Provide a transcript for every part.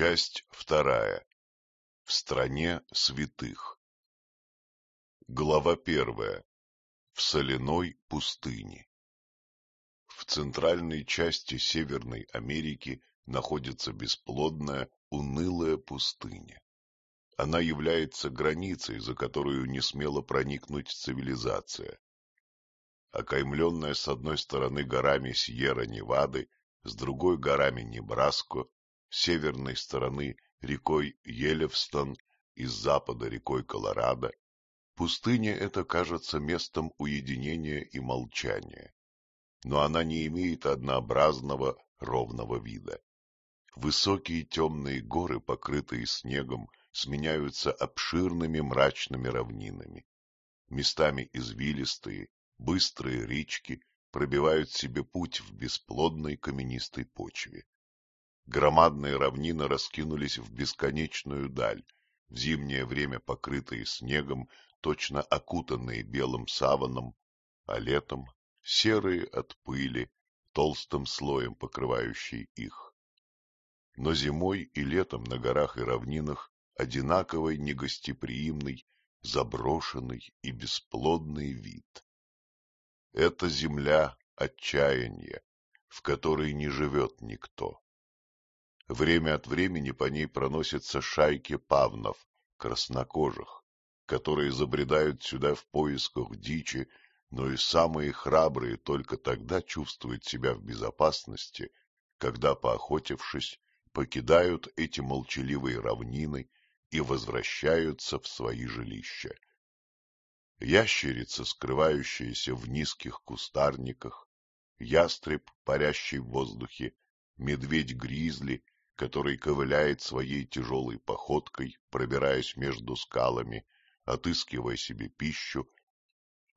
Часть вторая. В стране святых. Глава первая. В соляной пустыне. В центральной части Северной Америки находится бесплодная, унылая пустыня. Она является границей, за которую не смела проникнуть цивилизация. Окаймленная с одной стороны горами Сьерра-Невады, с другой горами Небраско, северной стороны рекой Елевстон и с запада рекой Колорадо, пустыня эта кажется местом уединения и молчания. Но она не имеет однообразного ровного вида. Высокие темные горы, покрытые снегом, сменяются обширными мрачными равнинами. Местами извилистые, быстрые речки пробивают себе путь в бесплодной каменистой почве. Громадные равнины раскинулись в бесконечную даль, в зимнее время покрытые снегом, точно окутанные белым саваном, а летом серые от пыли, толстым слоем покрывающие их. Но зимой и летом на горах и равнинах одинаковый негостеприимный, заброшенный и бесплодный вид. Это земля отчаяния, в которой не живет никто. Время от времени по ней проносятся шайки павнов, краснокожих, которые забредают сюда в поисках дичи, но и самые храбрые только тогда чувствуют себя в безопасности, когда, поохотившись, покидают эти молчаливые равнины и возвращаются в свои жилища. Ящерица, скрывающаяся в низких кустарниках, ястреб, парящий в воздухе, медведь-гризли который ковыляет своей тяжелой походкой, пробираясь между скалами, отыскивая себе пищу,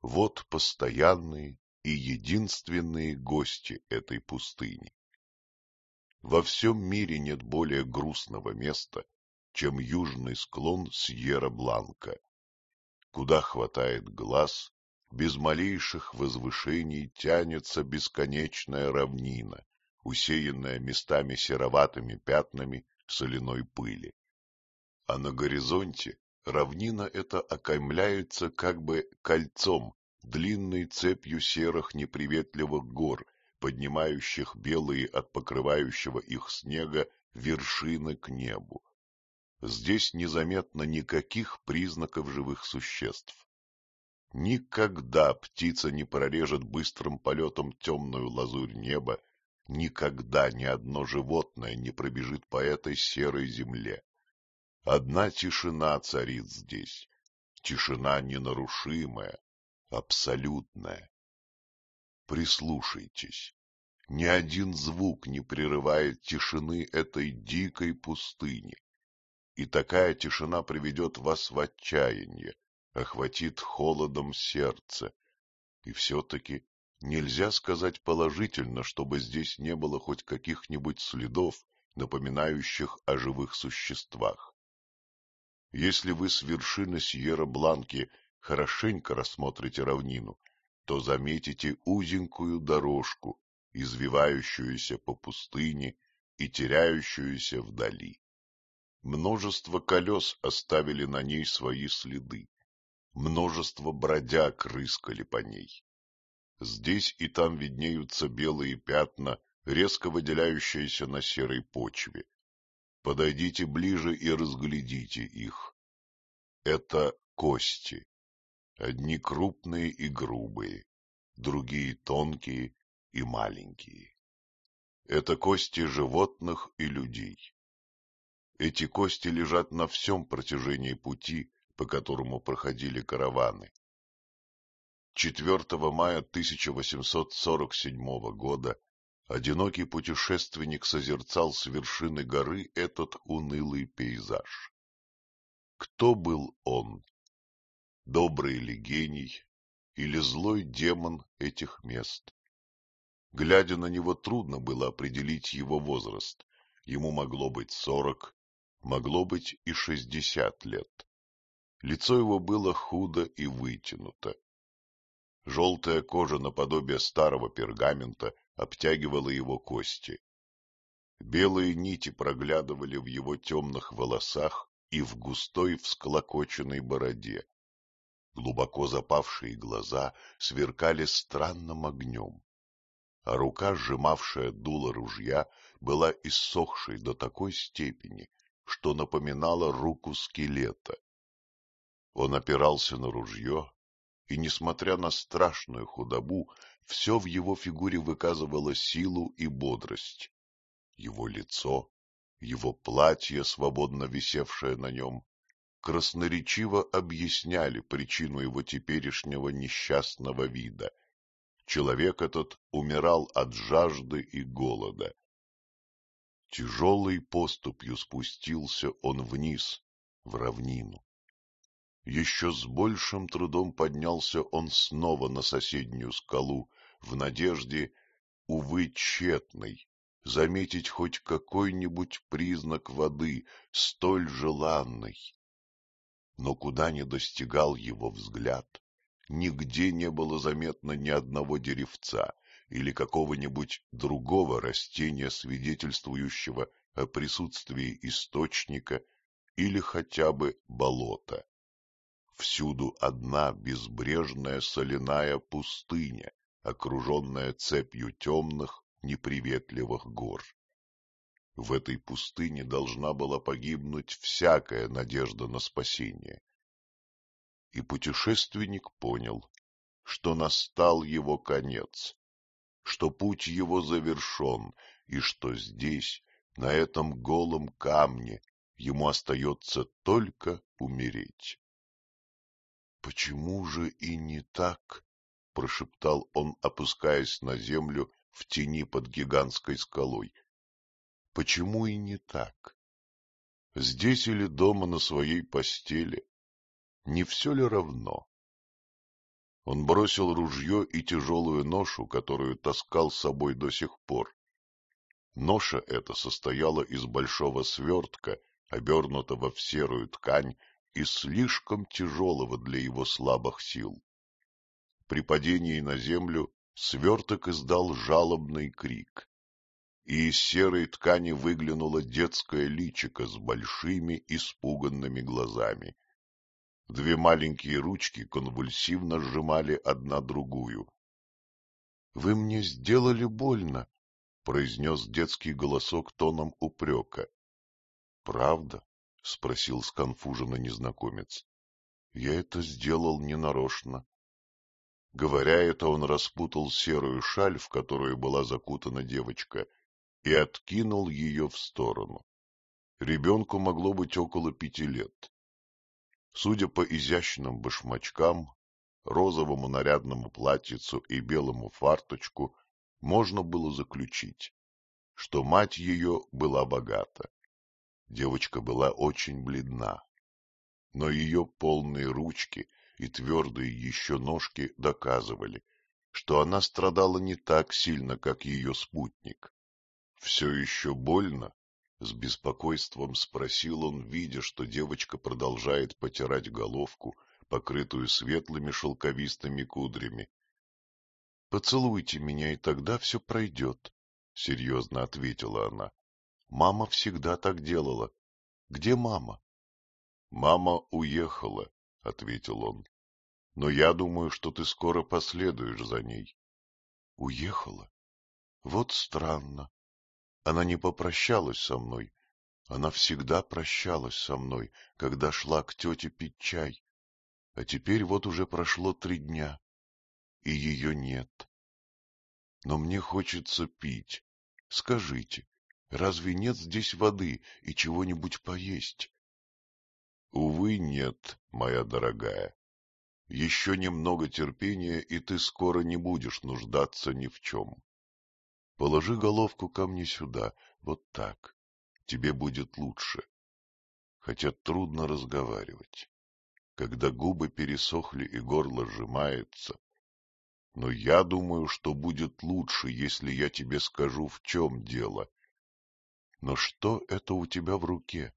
вот постоянные и единственные гости этой пустыни. Во всем мире нет более грустного места, чем южный склон Сьерра-Бланка, куда хватает глаз, без малейших возвышений тянется бесконечная равнина, усеянная местами сероватыми пятнами соляной пыли. А на горизонте равнина эта окаймляется как бы кольцом, длинной цепью серых неприветливых гор, поднимающих белые от покрывающего их снега вершины к небу. Здесь незаметно никаких признаков живых существ. Никогда птица не прорежет быстрым полетом темную лазурь неба Никогда ни одно животное не пробежит по этой серой земле. Одна тишина царит здесь, тишина ненарушимая, абсолютная. Прислушайтесь, ни один звук не прерывает тишины этой дикой пустыни, и такая тишина приведет вас в отчаяние, охватит холодом сердце, и все-таки Нельзя сказать положительно, чтобы здесь не было хоть каких-нибудь следов, напоминающих о живых существах. Если вы с вершины Сьерра-Бланки хорошенько рассмотрите равнину, то заметите узенькую дорожку, извивающуюся по пустыне и теряющуюся вдали. Множество колес оставили на ней свои следы, множество бродяг рыскали по ней. Здесь и там виднеются белые пятна, резко выделяющиеся на серой почве. Подойдите ближе и разглядите их. Это кости. Одни крупные и грубые, другие тонкие и маленькие. Это кости животных и людей. Эти кости лежат на всем протяжении пути, по которому проходили караваны. 4 мая 1847 года одинокий путешественник созерцал с вершины горы этот унылый пейзаж. Кто был он? Добрый ли гений или злой демон этих мест? Глядя на него, трудно было определить его возраст. Ему могло быть сорок, могло быть и шестьдесят лет. Лицо его было худо и вытянуто. Желтая кожа наподобие старого пергамента обтягивала его кости. Белые нити проглядывали в его темных волосах и в густой всклокоченной бороде. Глубоко запавшие глаза сверкали странным огнем, а рука, сжимавшая дуло ружья, была иссохшей до такой степени, что напоминала руку скелета. Он опирался на ружье, и, несмотря на страшную худобу, все в его фигуре выказывало силу и бодрость. Его лицо, его платье, свободно висевшее на нем, красноречиво объясняли причину его теперешнего несчастного вида. Человек этот умирал от жажды и голода. Тяжелой поступью спустился он вниз, в равнину. Еще с большим трудом поднялся он снова на соседнюю скалу, в надежде, увы, тщетной, заметить хоть какой-нибудь признак воды, столь желанной. Но куда ни достигал его взгляд, нигде не было заметно ни одного деревца или какого-нибудь другого растения, свидетельствующего о присутствии источника или хотя бы болота. Всюду одна безбрежная соляная пустыня, окруженная цепью темных, неприветливых гор. В этой пустыне должна была погибнуть всякая надежда на спасение. И путешественник понял, что настал его конец, что путь его завершен, и что здесь, на этом голом камне, ему остается только умереть. Почему же и не так? — прошептал он, опускаясь на землю в тени под гигантской скалой. Почему и не так? Здесь или дома на своей постели? Не все ли равно? Он бросил ружье и тяжелую ношу, которую таскал с собой до сих пор. Ноша эта состояла из большого свертка, обернутого в серую ткань и слишком тяжелого для его слабых сил. При падении на землю сверток издал жалобный крик, и из серой ткани выглянуло детское личико с большими испуганными глазами. Две маленькие ручки конвульсивно сжимали одна другую. — Вы мне сделали больно, — произнес детский голосок тоном упрека. — Правда? — спросил сконфуженно незнакомец. — Я это сделал ненарочно. Говоря это, он распутал серую шаль, в которую была закутана девочка, и откинул ее в сторону. Ребенку могло быть около пяти лет. Судя по изящным башмачкам, розовому нарядному платьицу и белому фарточку, можно было заключить, что мать ее была богата. Девочка была очень бледна, но ее полные ручки и твердые еще ножки доказывали, что она страдала не так сильно, как ее спутник. — Все еще больно? — с беспокойством спросил он, видя, что девочка продолжает потирать головку, покрытую светлыми шелковистыми кудрями. — Поцелуйте меня, и тогда все пройдет, — серьезно ответила она. Мама всегда так делала. Где мама? — Мама уехала, — ответил он. — Но я думаю, что ты скоро последуешь за ней. — Уехала? Вот странно. Она не попрощалась со мной. Она всегда прощалась со мной, когда шла к тете пить чай. А теперь вот уже прошло три дня, и ее нет. Но мне хочется пить. Скажите, Разве нет здесь воды и чего-нибудь поесть? — Увы, нет, моя дорогая. Еще немного терпения, и ты скоро не будешь нуждаться ни в чем. Положи головку ко мне сюда, вот так. Тебе будет лучше. Хотя трудно разговаривать, когда губы пересохли и горло сжимается. Но я думаю, что будет лучше, если я тебе скажу, в чем дело, но что это у тебя в руке?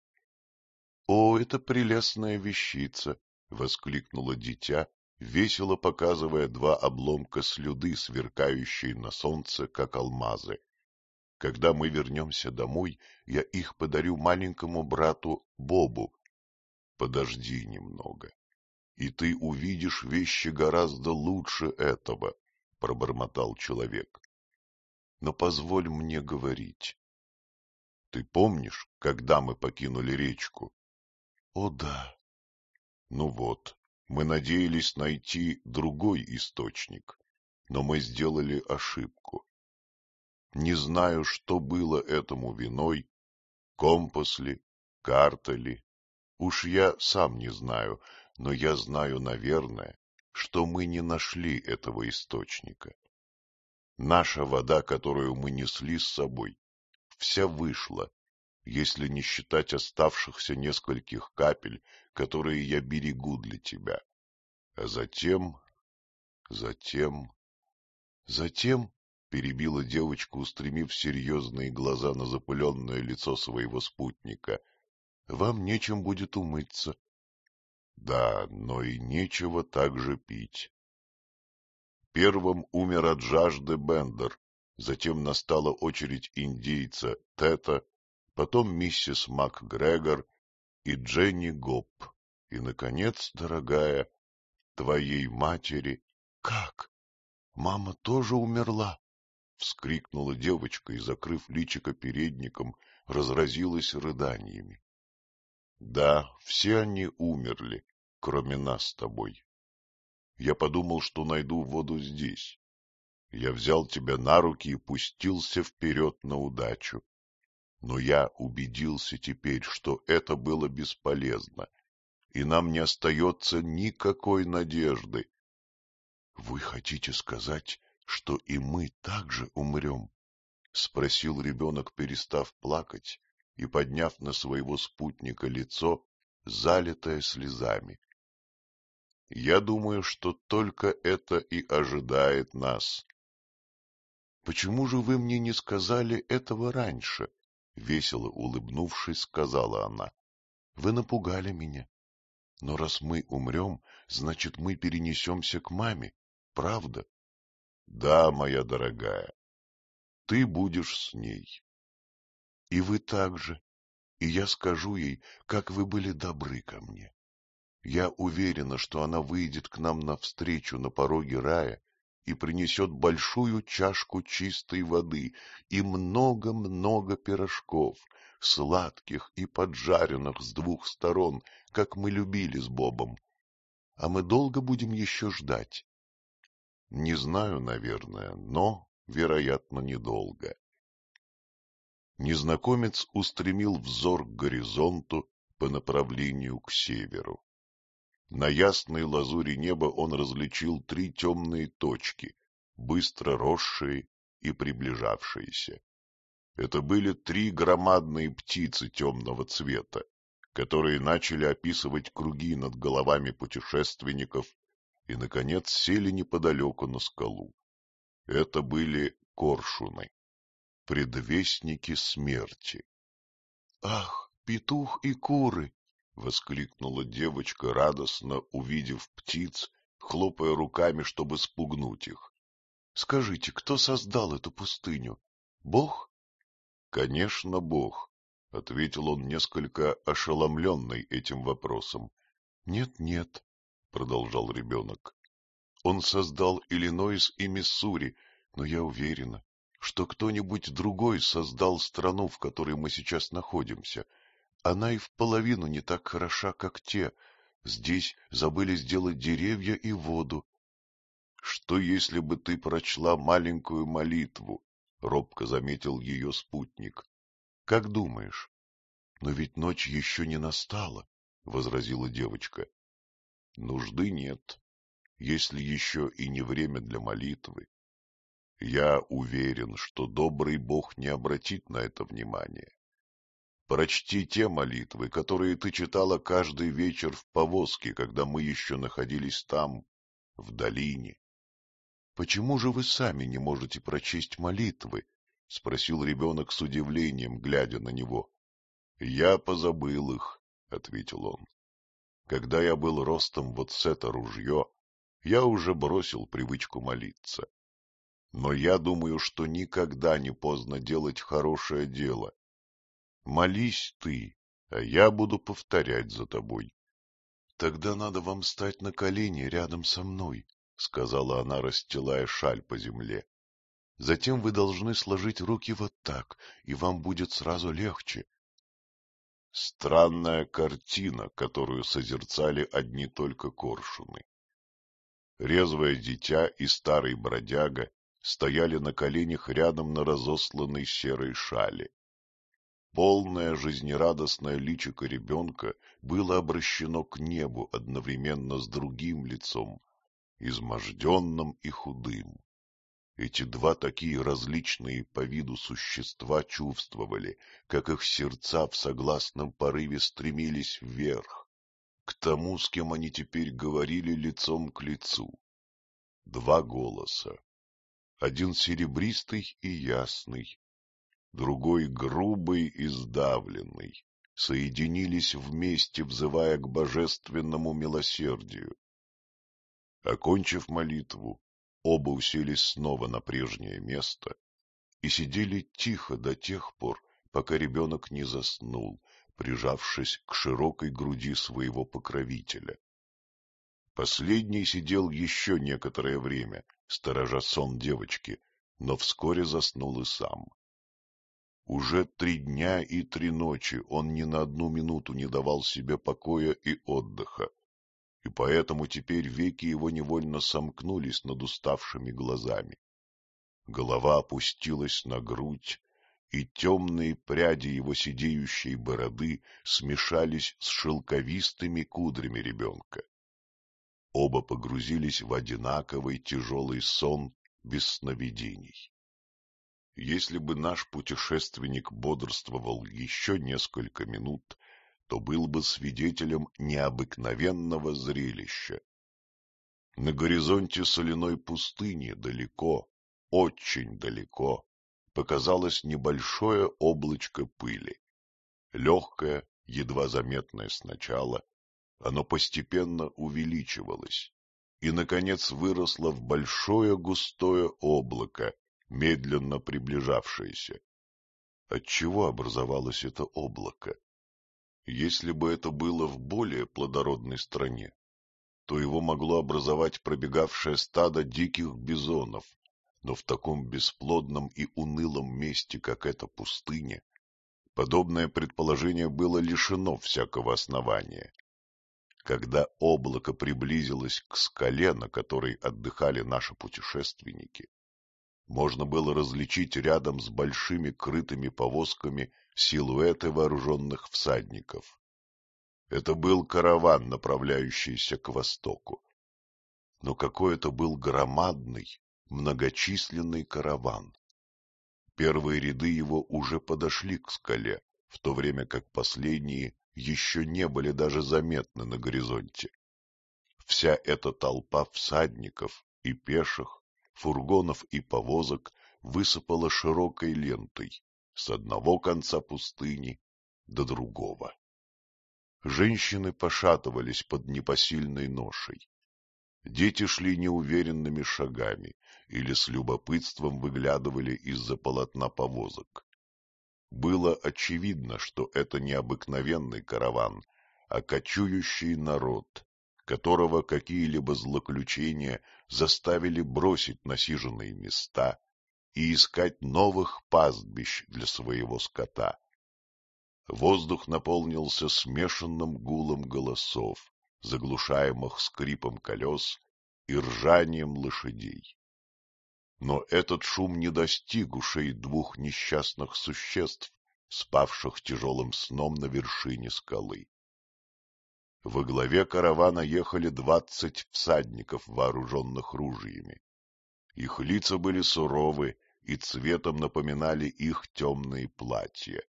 — О, это прелестная вещица! — воскликнуло дитя, весело показывая два обломка слюды, сверкающие на солнце, как алмазы. Когда мы вернемся домой, я их подарю маленькому брату Бобу. Подожди немного, и ты увидишь вещи гораздо лучше этого, — пробормотал человек. Но позволь мне говорить. Ты помнишь, когда мы покинули речку? О, да. Ну вот, мы надеялись найти другой источник, но мы сделали ошибку. Не знаю, что было этому виной, компас ли, карта ли. Уж я сам не знаю, но я знаю, наверное, что мы не нашли этого источника. Наша вода, которую мы несли с собой, вся вышла, если не считать оставшихся нескольких капель, которые я берегу для тебя. А затем... затем... затем... — перебила девочка, устремив серьезные глаза на запыленное лицо своего спутника. — Вам нечем будет умыться. — Да, но и нечего так же пить. Первым умер от жажды Бендер, затем настала очередь индейца Тета, потом миссис МакГрегор и Дженни Гопп, и, наконец, дорогая, твоей матери. — Как? Мама тоже умерла? — вскрикнула девочка и, закрыв личико передником, разразилась рыданиями. — Да, все они умерли, кроме нас с тобой. Я подумал, что найду воду здесь. Я взял тебя на руки и пустился вперед на удачу. Но я убедился теперь, что это было бесполезно, и нам не остается никакой надежды. — Вы хотите сказать, что и мы также умрем? — спросил ребенок, перестав плакать и подняв на своего спутника лицо, залитое слезами. — Я думаю, что только это и ожидает нас. — Почему же вы мне не сказали этого раньше? — весело улыбнувшись, сказала она. — Вы напугали меня. Но раз мы умрем, значит, мы перенесемся к маме, правда? Да, моя дорогая, ты будешь с ней. И вы также. И я скажу ей, как вы были добры ко мне. Я уверена, что она выйдет к нам навстречу на пороге рая и принесет большую чашку чистой воды и много-много пирожков, сладких и поджаренных с двух сторон, как мы любили с Бобом. А мы долго будем еще ждать. Не знаю, наверное, но, вероятно, недолго. Незнакомец устремил взор к горизонту по направлению к северу. На ясной лазури неба он различил три темные точки, быстро росшие и приближавшиеся. Это были три громадные птицы темного цвета, которые начали описывать круги над головами путешественников и, наконец, сели неподалеку на скалу. Это были коршуны, предвестники смерти. — Ах, петух и куры! — воскликнула девочка, радостно увидев птиц, хлопая руками, чтобы спугнуть их. — Скажите, кто создал эту пустыню? Бог? — Конечно, Бог, — ответил он несколько ошеломленный этим вопросом. Нет, — Нет-нет, — продолжал ребенок. Он создал Иллинойс и Миссури, но я уверена, что кто-нибудь другой создал страну, в которой мы сейчас находимся. Она и в половину не так хороша, как те. Здесь забыли сделать деревья и воду. — Что, если бы ты прочла маленькую молитву? — робко заметил ее спутник. — Как думаешь? — Но ведь ночь еще не настала, — возразила девочка. Нужды нет, если еще и не время для молитвы. Я уверен, что добрый Бог не обратит на это внимания. Прочти те молитвы, которые ты читала каждый вечер в повозке, когда мы еще находились там, в долине. — Почему же вы сами не можете прочесть молитвы? — спросил ребенок с удивлением, глядя на него. — Я позабыл их, — ответил он. Когда я был ростом вот с это ружье, я уже бросил привычку молиться. но я думаю, что никогда не поздно делать хорошее дело. Молись ты, а я буду повторять за тобой. — Тогда надо вам стать на колени рядом со мной, — сказала она, расстилая шаль по земле. — Затем вы должны сложить руки вот так, и вам будет сразу легче. Странная картина, которую созерцали одни только коршуны. Резвое дитя и старый бродяга стояли на коленях рядом на разосланной серой шале. Полное жизнерадостное личико ребенка было обращено к небу одновременно с другим лицом, изможденным и худым. Эти два такие различные по виду существа чувствовали, как их сердца в согласном порыве стремились вверх, к тому, с кем они теперь говорили лицом к лицу. Два голоса. Один серебристый и ясный, другой грубый и сдавленный, соединились вместе, взывая к божественному милосердию. Окончив молитву, оба уселись снова на прежнее место и сидели тихо до тех пор, пока ребенок не заснул, прижавшись к широкой груди своего покровителя. Последний сидел еще некоторое время, сторожа сон девочки, но вскоре заснул и сам. Уже три дня и три ночи он ни на одну минуту не давал себе покоя и отдыха, и поэтому теперь веки его невольно сомкнулись над уставшими глазами. Голова опустилась на грудь, и темные пряди его сидеющей бороды смешались с шелковистыми кудрями ребенка. Оба погрузились в одинаковый тяжелый сон без сновидений. Если бы наш путешественник бодрствовал еще несколько минут, то был бы свидетелем необыкновенного зрелища. На горизонте соляной пустыни далеко, очень далеко, показалось небольшое облачко пыли. Легкое, едва заметное сначала, оно постепенно увеличивалось и, наконец, выросло в большое густое облако, медленно приближавшееся. Отчего образовалось это облако? Если бы это было в более плодородной стране, то его могло образовать пробегавшее стадо диких бизонов, но в таком бесплодном и унылом месте, как эта пустыня, подобное предположение было лишено всякого основания. Когда облако приблизилось к скале, на которой отдыхали наши путешественники, можно было различить рядом с большими крытыми повозками силуэты вооруженных всадников. Это был караван, направляющийся к востоку. Но какой это был громадный, многочисленный караван. Первые ряды его уже подошли к скале, в то время как последние еще не были даже заметны на горизонте. Вся эта толпа всадников и пеших фургонов и повозок высыпала широкой лентой с одного конца пустыни до другого. Женщины пошатывались под непосильной ношей. Дети шли неуверенными шагами или с любопытством выглядывали из-за полотна повозок. Было очевидно, что это не обыкновенный караван, а кочующий народ, которого какие-либо злоключения заставили бросить насиженные места и искать новых пастбищ для своего скота. Воздух наполнился смешанным гулом голосов, заглушаемых скрипом колес и ржанием лошадей. Но этот шум не достиг ушей двух несчастных существ, спавших тяжелым сном на вершине скалы. Во главе каравана ехали двадцать всадников, вооруженных ружьями. Их лица были суровы и цветом напоминали их темные платья.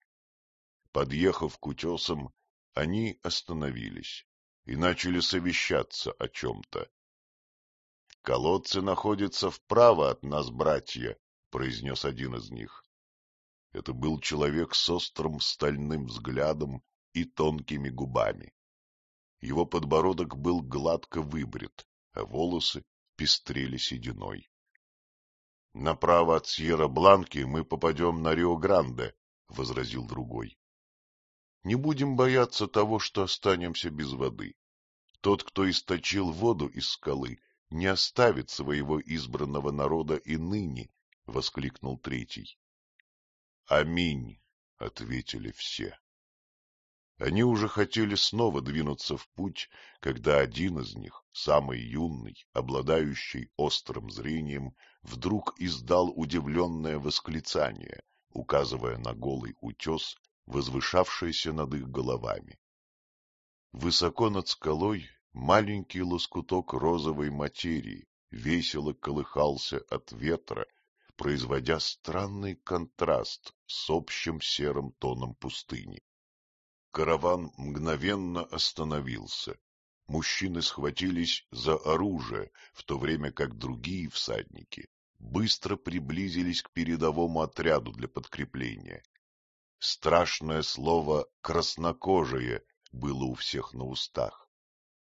Подъехав к утесам, они остановились и начали совещаться о чем-то. — Колодцы находятся вправо от нас, братья, — произнес один из них. Это был человек с острым стальным взглядом и тонкими губами. Его подбородок был гладко выбрит, а волосы пестрели сединой. — Направо от Сьерра-Бланки мы попадем на Рио-Гранде, — возразил другой. — Не будем бояться того, что останемся без воды. Тот, кто источил воду из скалы, не оставит своего избранного народа и ныне, — воскликнул третий. — Аминь, — ответили все. Они уже хотели снова двинуться в путь, когда один из них, самый юный, обладающий острым зрением, вдруг издал удивленное восклицание, указывая на голый утес, возвышавшийся над их головами. Высоко над скалой маленький лоскуток розовой материи весело колыхался от ветра, производя странный контраст с общим серым тоном пустыни. Караван мгновенно остановился. Мужчины схватились за оружие, в то время как другие всадники быстро приблизились к передовому отряду для подкрепления. Страшное слово «краснокожие» было у всех на устах.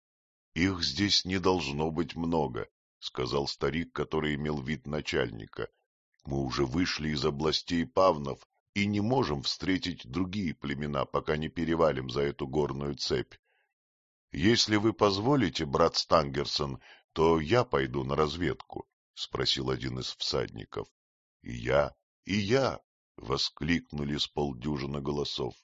— Их здесь не должно быть много, — сказал старик, который имел вид начальника. — Мы уже вышли из областей Павнов и не можем встретить другие племена, пока не перевалим за эту горную цепь. Если вы позволите, брат Стангерсон, то я пойду на разведку, — спросил один из всадников. — И я, и я, — воскликнули с полдюжины голосов.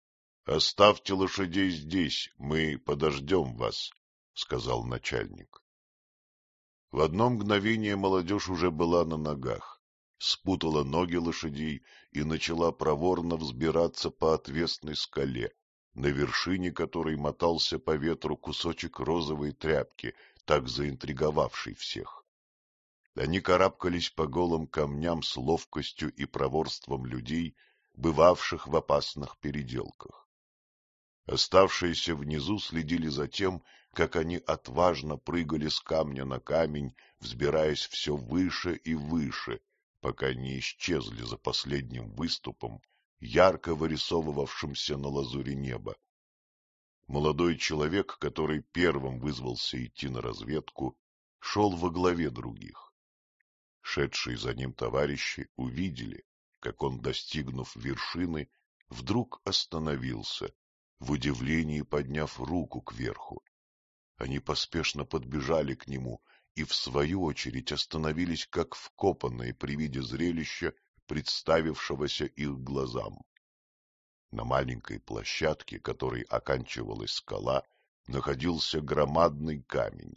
— Оставьте лошадей здесь, мы подождем вас, — сказал начальник. В одно мгновение молодежь уже была на ногах, спутала ноги лошадей и начала проворно взбираться по отвесной скале, на вершине которой мотался по ветру кусочек розовой тряпки, так заинтриговавший всех. Они карабкались по голым камням с ловкостью и проворством людей, бывавших в опасных переделках. Оставшиеся внизу следили за тем, как они отважно прыгали с камня на камень, взбираясь все выше и выше, пока не исчезли за последним выступом, ярко вырисовывавшимся на лазуре неба. Молодой человек, который первым вызвался идти на разведку, шел во главе других. Шедшие за ним товарищи увидели, как он, достигнув вершины, вдруг остановился, в удивлении подняв руку кверху. Они поспешно подбежали к нему и, в свою очередь, остановились как вкопанные при виде зрелища, представившегося их глазам. На маленькой площадке, которой оканчивалась скала, находился громадный камень.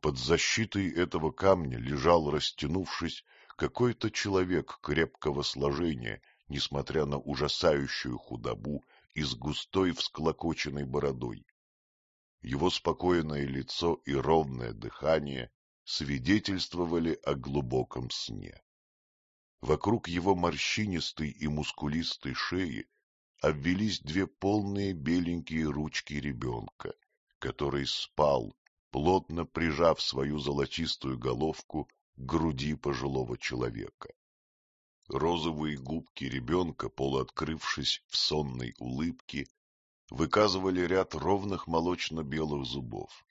Под защитой этого камня лежал, растянувшись, какой-то человек крепкого сложения, несмотря на ужасающую худобу и с густой всклокоченной бородой. Его спокойное лицо и ровное дыхание свидетельствовали о глубоком сне. Вокруг его морщинистой и мускулистой шеи обвелись две полные беленькие ручки ребенка, который спал, плотно прижав свою золотистую головку к груди пожилого человека. Розовые губки ребенка, полуоткрывшись в сонной улыбке, выказывали ряд ровных молочно-белых зубов.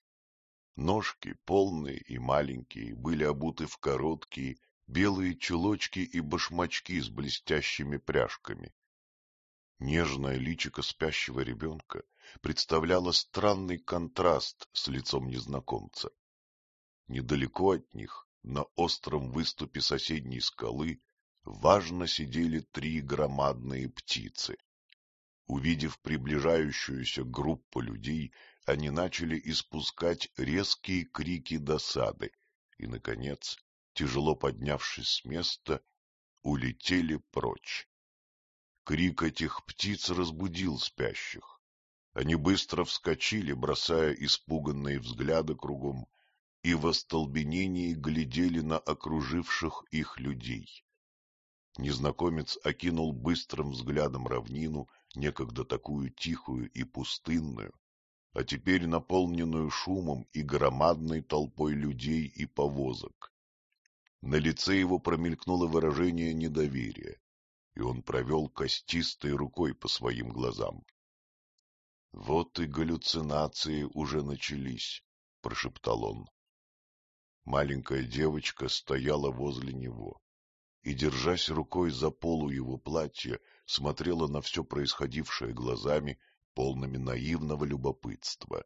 Ножки, полные и маленькие, были обуты в короткие, белые чулочки и башмачки с блестящими пряжками. Нежное личико спящего ребенка представляло странный контраст с лицом незнакомца. Недалеко от них, на остром выступе соседней скалы, важно сидели три громадные птицы. Увидев приближающуюся группу людей, они начали испускать резкие крики досады и, наконец, тяжело поднявшись с места, улетели прочь. Крик этих птиц разбудил спящих. Они быстро вскочили, бросая испуганные взгляды кругом, и в остолбенении глядели на окруживших их людей. Незнакомец окинул быстрым взглядом равнину, некогда такую тихую и пустынную, а теперь наполненную шумом и громадной толпой людей и повозок. На лице его промелькнуло выражение недоверия, и он провел костистой рукой по своим глазам. — Вот и галлюцинации уже начались, — прошептал он. Маленькая девочка стояла возле него и, держась рукой за полу его платья, смотрела на все происходившее глазами, полными наивного любопытства.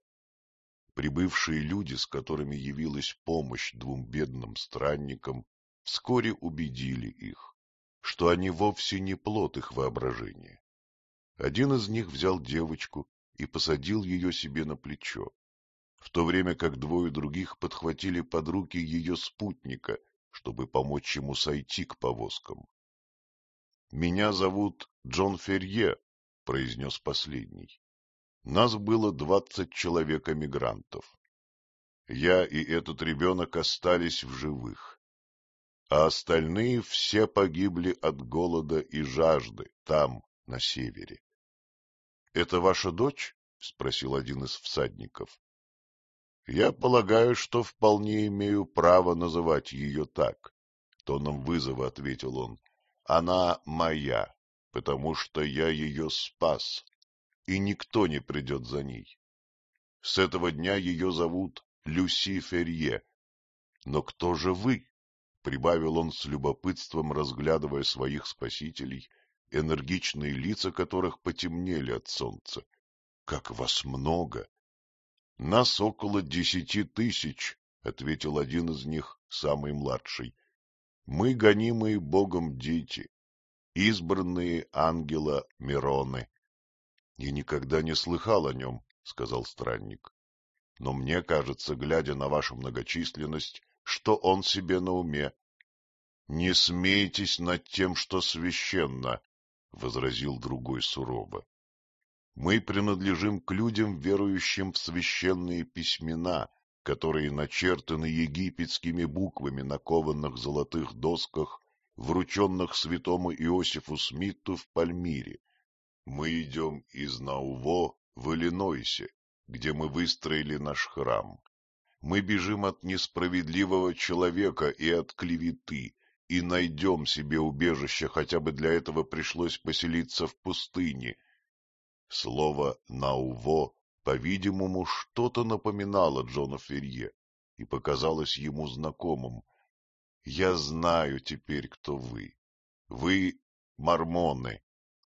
Прибывшие люди, с которыми явилась помощь двум бедным странникам, вскоре убедили их, что они вовсе не плод их воображения. Один из них взял девочку и посадил ее себе на плечо, в то время как двое других подхватили под руки ее спутника, чтобы помочь ему сойти к повозкам. — Меня зовут Джон Ферье, — произнес последний. Нас было двадцать человек-эмигрантов. Я и этот ребенок остались в живых, а остальные все погибли от голода и жажды там, на севере. — Это ваша дочь? — спросил один из всадников. — Я полагаю, что вполне имею право называть ее так, — тоном вызова ответил он. — Она моя, потому что я ее спас, и никто не придет за ней. С этого дня ее зовут Люси Ферье. Но кто же вы? прибавил он с любопытством, разглядывая своих спасителей, энергичные лица которых потемнели от солнца. — Как вас много! — Нас около десяти тысяч, — ответил один из них, самый младший. — Мы гонимые Богом дети, избранные ангела Мироны. — Я никогда не слыхал о нем, — сказал странник. — Но мне кажется, глядя на вашу многочисленность, что он себе на уме. — Не смейтесь над тем, что священно, — возразил другой сурово. — Мы принадлежим к людям, верующим в священные письмена, которые начертаны египетскими буквами на кованных золотых досках, врученных святому Иосифу Смиту в Пальмире. Мы идем из Науво в Иллинойсе, где мы выстроили наш храм. Мы бежим от несправедливого человека и от клеветы, и найдем себе убежище, хотя бы для этого пришлось поселиться в пустыне. Слово «науво» по-видимому, что-то напоминало Джона Ферье и показалось ему знакомым. Я знаю теперь, кто вы. Вы мормоны.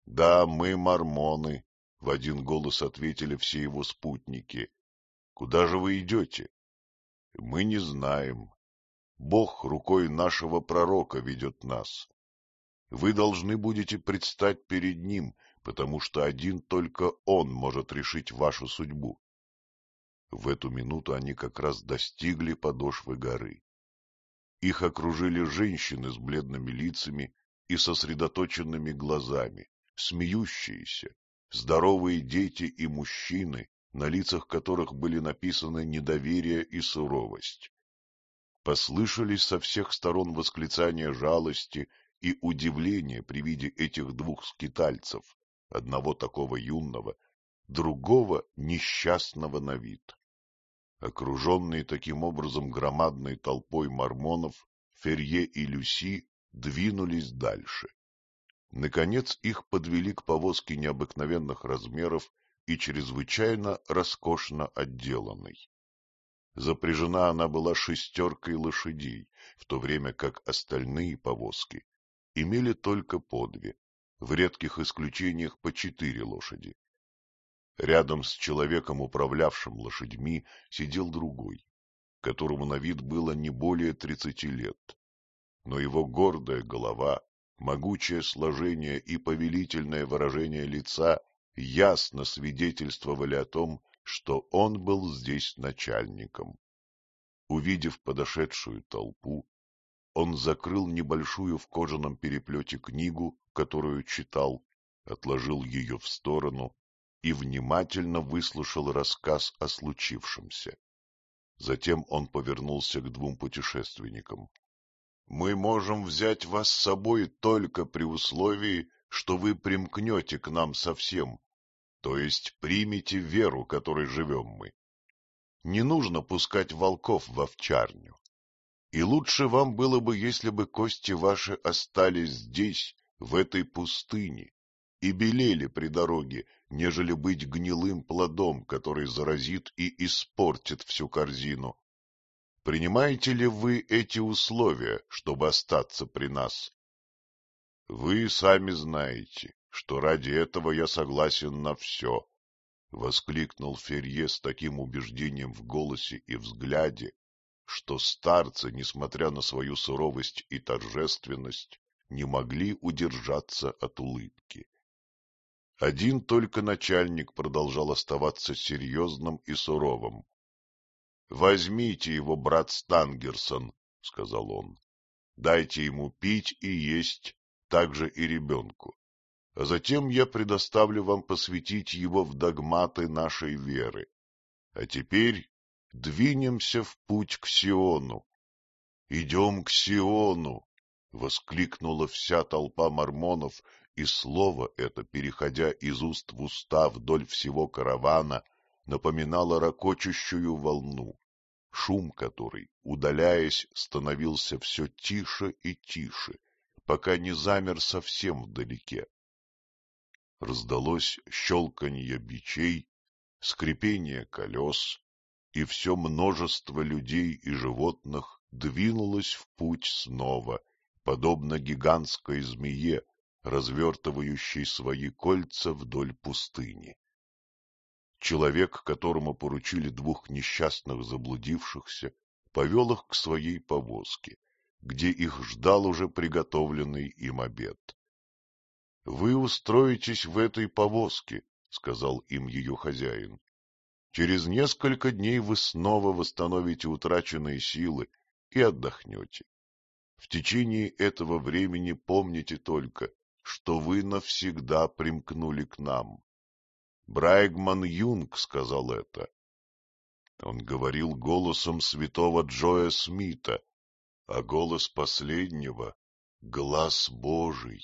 Да, мы мормоны, — в один голос ответили все его спутники. — Куда же вы идете? — Мы не знаем. Бог рукой нашего пророка ведет нас. Вы должны будете предстать перед ним, потому что один только он может решить вашу судьбу. В эту минуту они как раз достигли подошвы горы. Их окружили женщины с бледными лицами и сосредоточенными глазами, смеющиеся, здоровые дети и мужчины, на лицах которых были написаны недоверие и суровость. Послышались со всех сторон восклицания жалости и удивления при виде этих двух скитальцев, одного такого юного, другого несчастного на вид. Окруженные таким образом громадной толпой мормонов, Ферье и Люси двинулись дальше. Наконец их подвели к повозке необыкновенных размеров и чрезвычайно роскошно отделанной. Запряжена она была шестеркой лошадей, в то время как остальные повозки имели только по две, в редких исключениях по четыре лошади. Рядом с человеком, управлявшим лошадьми, сидел другой, которому на вид было не более тридцати лет. Но его гордая голова могучее сложение и повелительное выражение лица ясно свидетельствовали о том, что он был здесь начальником. Увидев подошедшую толпу, он закрыл небольшую в кожаном переплете книгу, которую читал, отложил ее в сторону и внимательно выслушал рассказ о случившемся. Затем он повернулся к двум путешественникам. Мы можем взять вас с собой только при условии, что вы примкнете к нам совсем, то есть примете веру, которой живем мы. Не нужно пускать волков в овчарню. И лучше вам было бы, если бы кости ваши остались здесь, в этой пустыне, и белели при дороге, нежели быть гнилым плодом, который заразит и испортит всю корзину. принимаете ли вы эти условия, чтобы остаться при нас? — Вы сами знаете, что ради этого я согласен на все, — воскликнул Ферье с таким убеждением в голосе и взгляде, что старцы, несмотря на свою суровость и торжественность, не могли удержаться от улыбки. Один только начальник продолжал оставаться серьезным и суровым. — Возьмите его, брат Стангерсон, — сказал он. — Дайте ему пить и есть, также и ребенку. А затем я предоставлю вам посвятить его в догматы нашей веры. А теперь двинемся в путь к Сиону. — Идем к Сиону! — воскликнула вся толпа мормонов, и слово это, переходя из уст в уста вдоль всего каравана, напоминало ракочущую волну, шум которой, удаляясь, становился все тише и тише, пока не замер совсем вдалеке. Раздалось щелканье бичей, скрипение колес, и все множество людей и животных двинулось в путь снова, подобно гигантской змее, развертывающей свои кольца вдоль пустыни. Человек, которому поручили двух несчастных заблудившихся, повел их к своей повозке, где их ждал уже приготовленный им обед. — Вы устроитесь в этой повозке, — сказал им ее хозяин. — Через несколько дней вы снова восстановите утраченные силы и отдохнете. В течение этого времени помните только, что вы навсегда примкнули к нам. Брайгман Юнг сказал это. Он говорил голосом святого Джоя Смита, а голос последнего — глаз Божий.